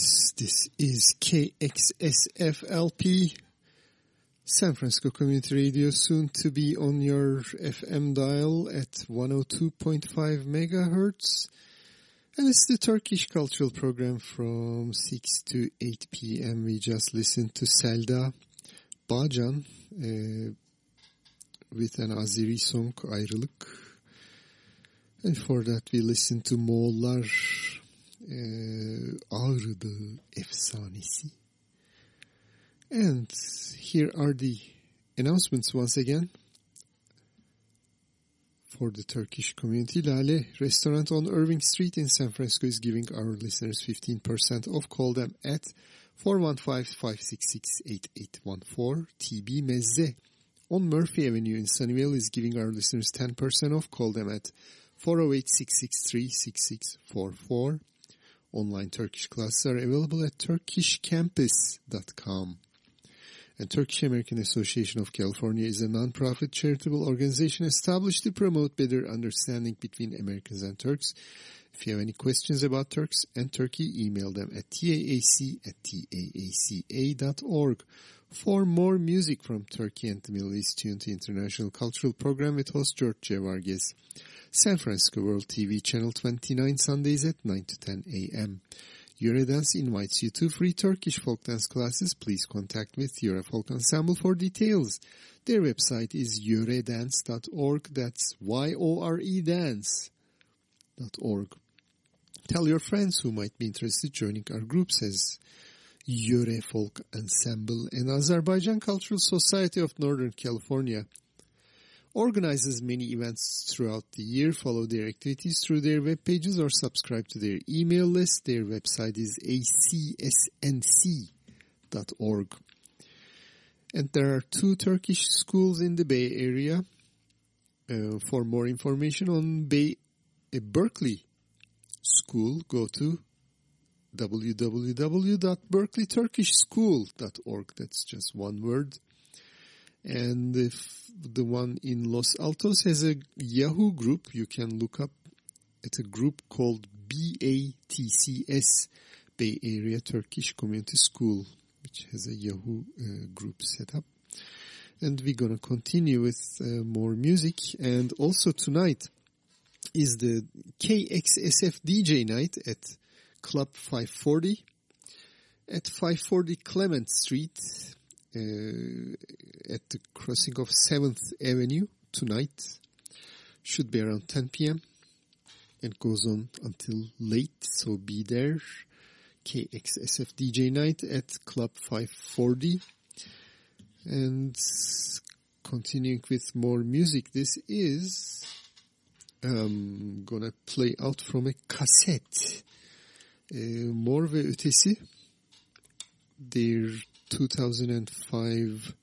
Yes, this is KXSFLP, San Francisco Community Radio, soon to be on your FM dial at 102.5 megahertz. And it's the Turkish cultural program from 6 to 8 p.m. We just listened to Selda Bağcan uh, with an Azeri song, Ayrılık. And for that we listened to Moğollar Ağrı Dağı Efsanesi. And here are the announcements once again. for the Turkish community. Lale restaurant on Irving Street in San Francisco is giving our listeners 15% off. Call them at 415-566-8814. TB Mezze on Murphy Avenue in Sunnyvale is giving our listeners 10% off. Call them at 408-663-6644. Online Turkish classes are available at turkishcampus.com. And Turkish American Association of California is a non-profit charitable organization established to promote better understanding between Americans and Turks. If you have any questions about Turks and Turkey, email them at taac at taaca.org. For more music from Turkey and the Middle East, tune to International Cultural Program with host George Vargas. San Francisco World TV, Channel 29, Sundays at 9 to 10 a.m. Eurodance invites you to free Turkish folk dance classes. Please contact with Yöre Folk Ensemble for details. Their website is yoredance.org. That's Y-O-R-E dance.org. Tell your friends who might be interested joining our group, says Yöre Folk Ensemble and Azerbaijan Cultural Society of Northern California organizes many events throughout the year. Follow their activities through their web pages or subscribe to their email list. Their website is acsnc.org. And there are two Turkish schools in the Bay Area. Uh, for more information on Bay uh, Berkeley School, go to www.berkeleyturkishschool.org. That's just one word. And if the one in Los Altos has a Yahoo group, you can look up It's a group called BATCS, Bay Area Turkish Community School, which has a Yahoo uh, group set up. And we're going to continue with uh, more music. And also tonight is the KXSF DJ night at Club 540 at 540 Clement Street at the crossing of 7th Avenue tonight. Should be around 10 p.m. and goes on until late, so be there. KXSF DJ night at Club 540. And continuing with more music, this is um, gonna play out from a cassette. Uh, Mor ve Ötesi their 2005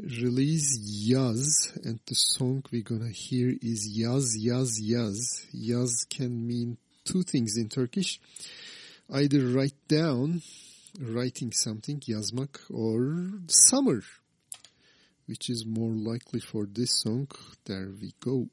release Yaz and the song we're gonna hear is Yaz Yaz Yaz. Yaz can mean two things in Turkish. Either write down, writing something, yazmak, or summer, which is more likely for this song. There we go.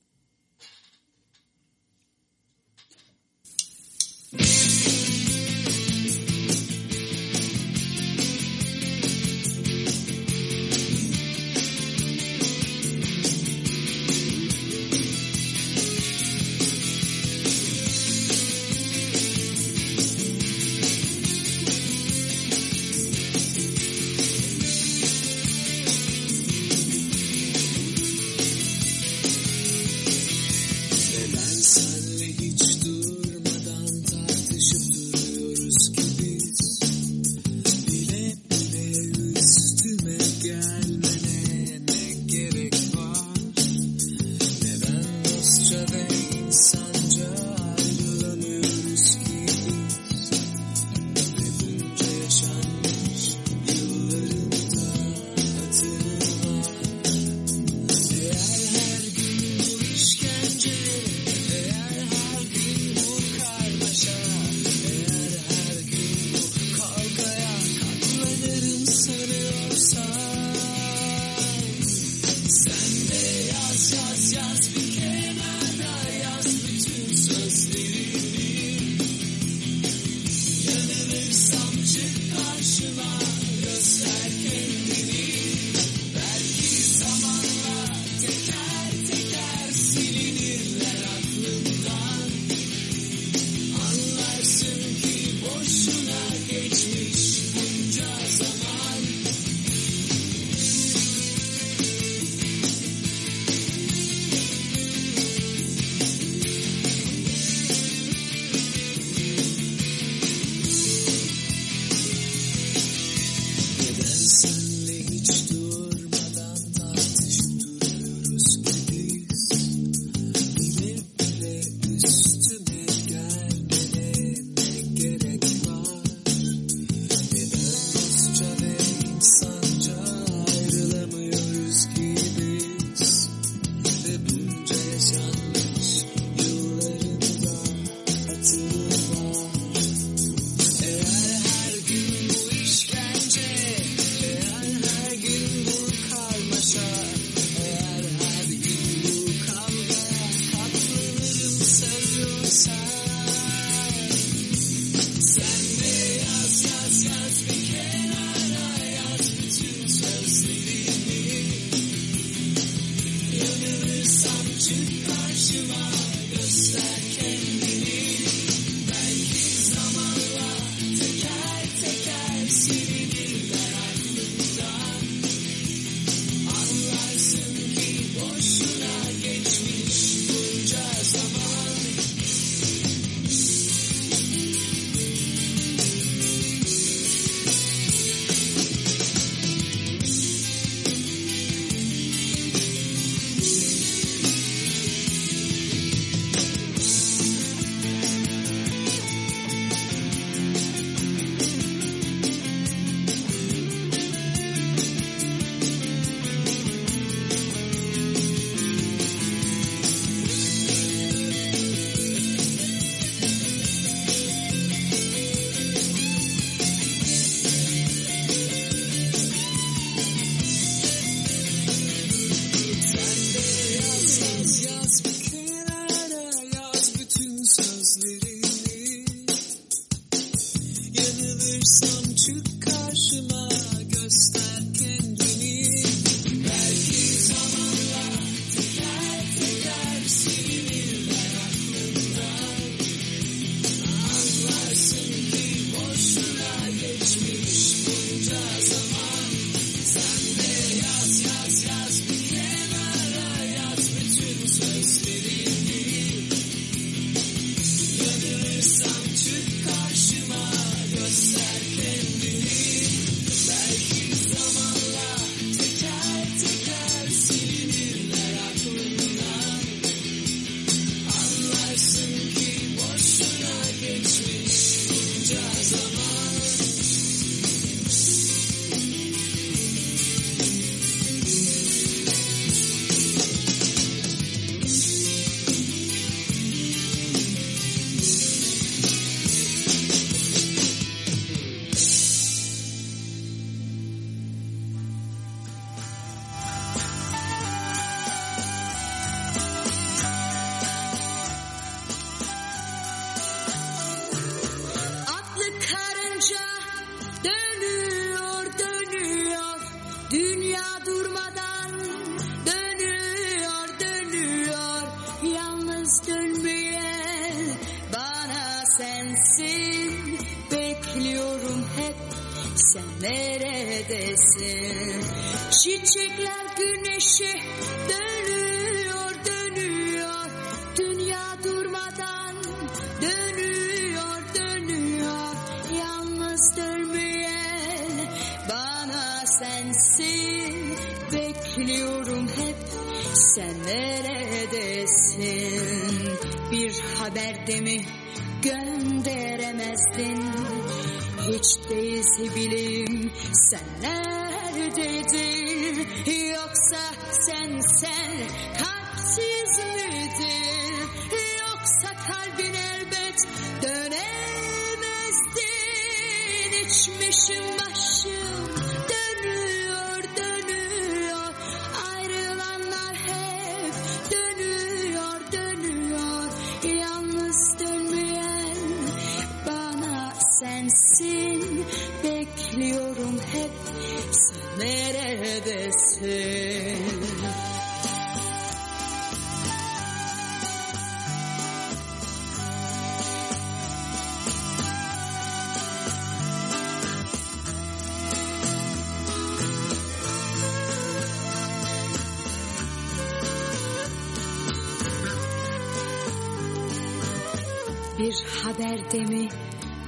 erdemi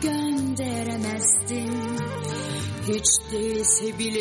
gönderemezdin Hiç değilse bile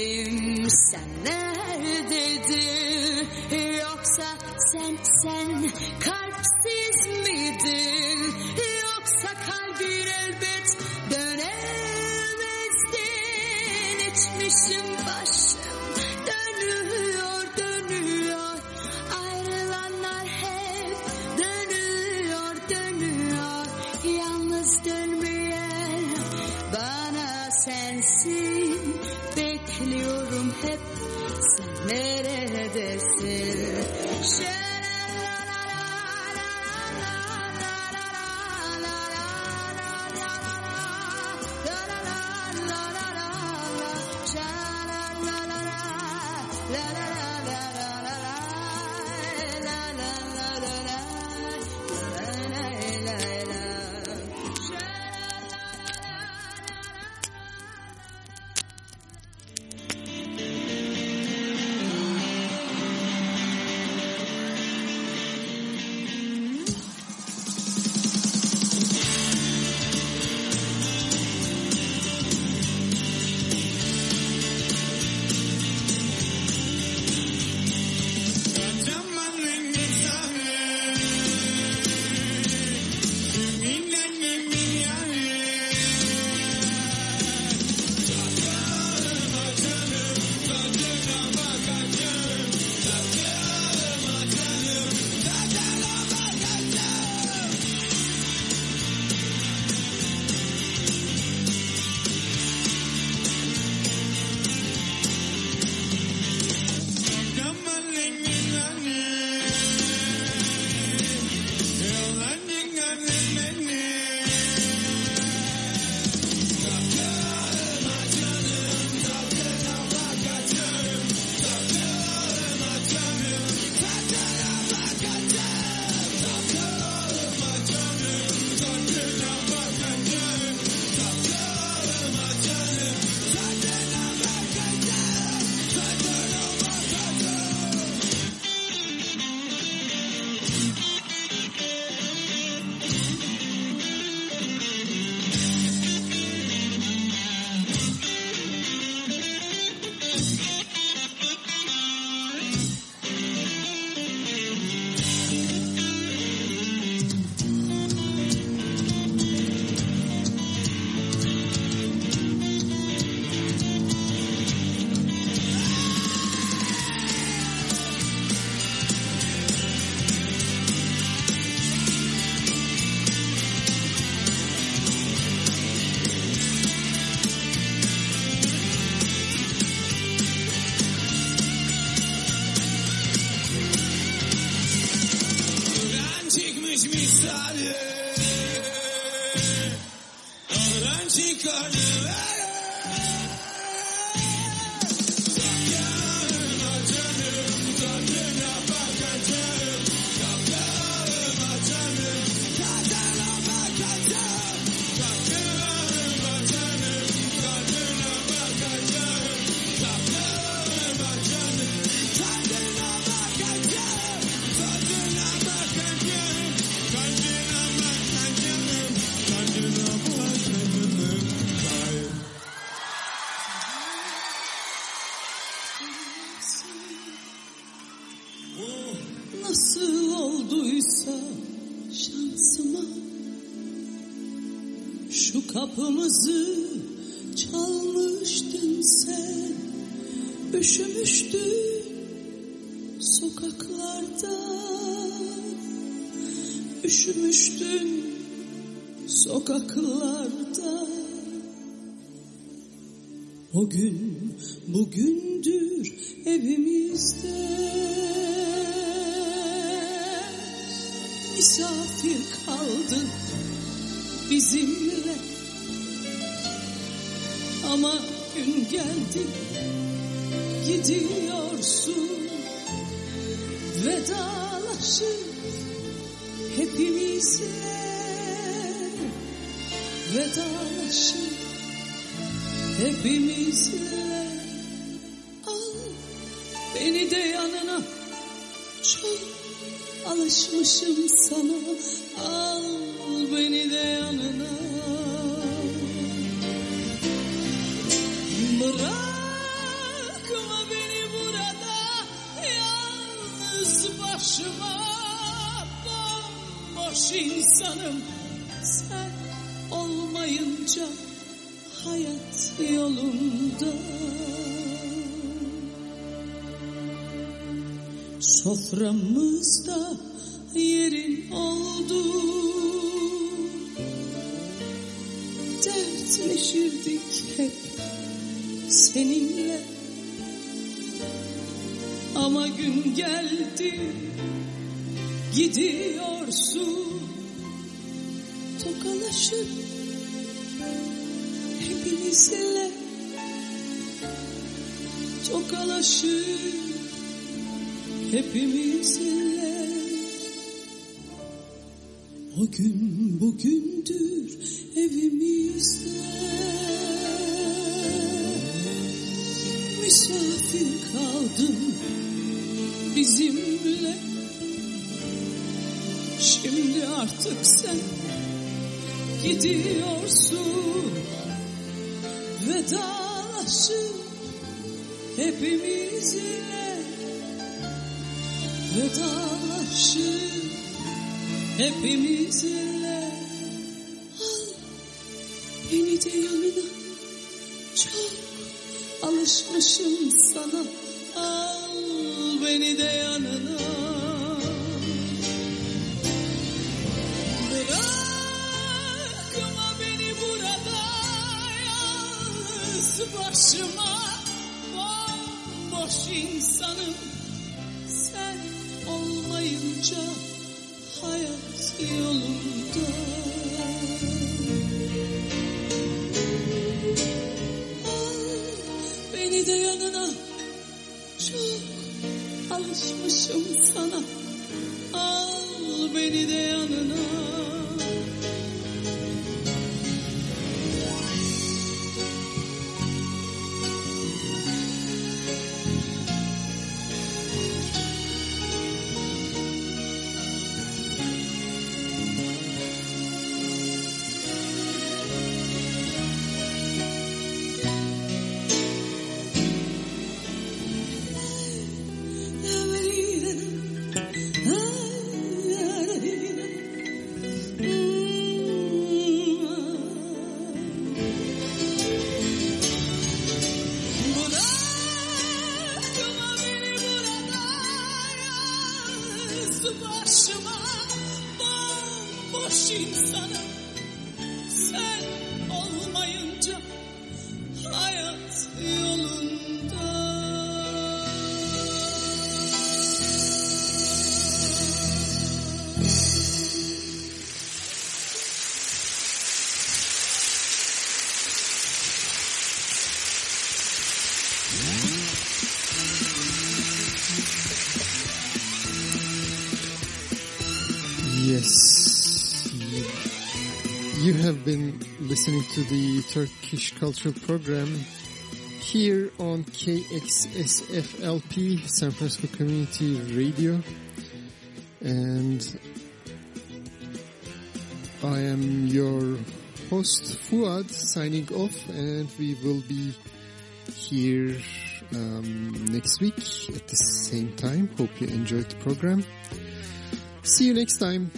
Soframızda yerin oldu. Dertleşirdik hep seninle. Ama gün geldi gidiyorsun. Tokalaşıp hepimizle Tokalaşıp hepimizinle O gün bugündür evimizde. Misafir kaldın bizimle. Şimdi artık sen gidiyorsun. Vedalaşıp hepimizle Vedalaşır hepimize listening to the Turkish Cultural Program here on KXSFLP, San Francisco Community Radio. And I am your host, Fuad, signing off, and we will be here um, next week at the same time. Hope you enjoyed the program. See you next time.